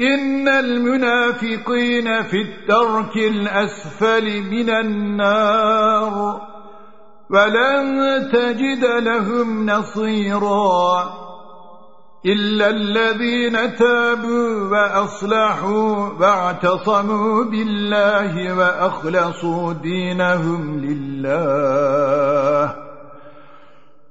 إن المنافقين في الترك الأسفل من النار ولن تجد لهم نصيرا إلا الذين تابوا وأصلحوا واعتصموا بالله وأخلصوا دينهم لله.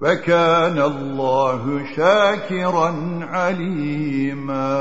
وكان الله شاكرا عليما.